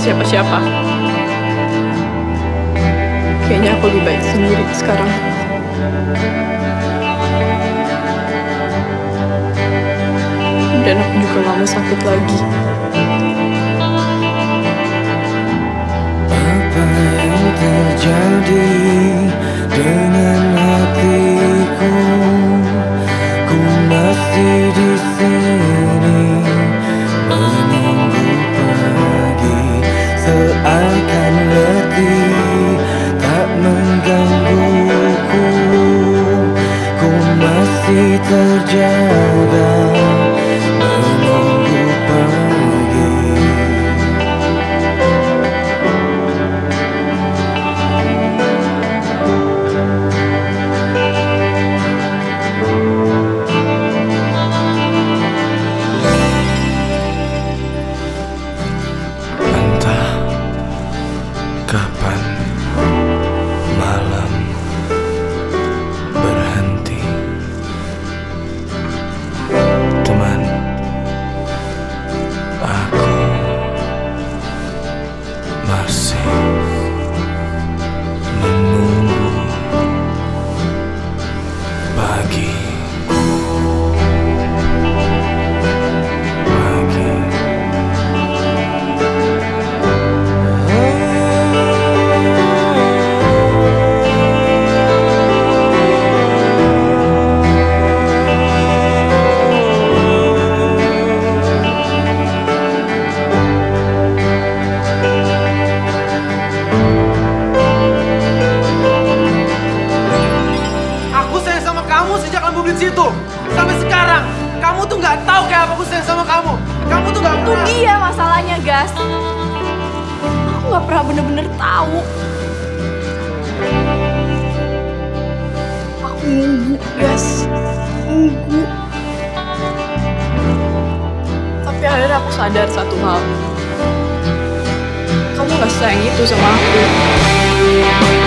siapa-siapa. Kayaknya aku lebih baik sendiri sekarang. Dan aku juga gak mau sakit lagi. Apa yang terjadi Gas. Aku nggak pernah bener-bener tahu. Aku nunggu, Gas. Nunggu. Tapi akhirnya aku sadar satu hal. Kamu gak sayang itu sama aku.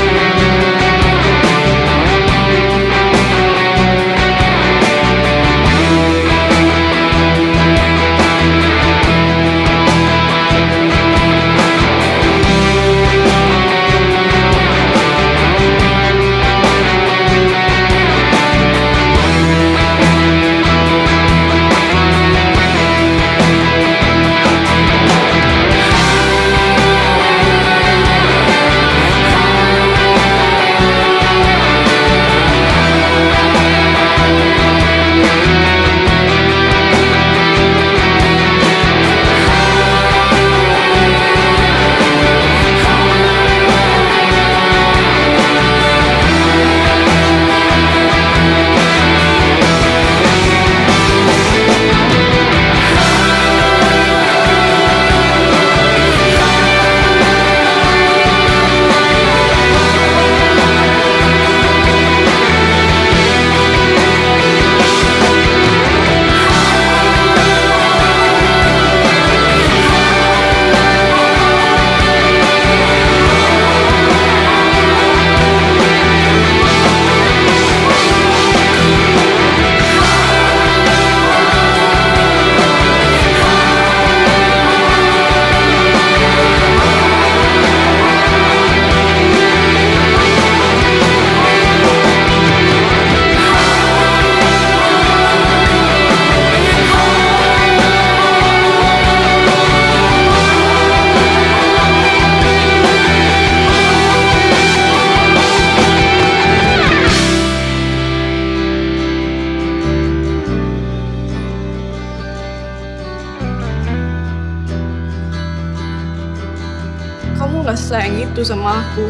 Gak sayang itu sama aku.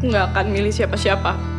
Aku gak akan milih siapa-siapa.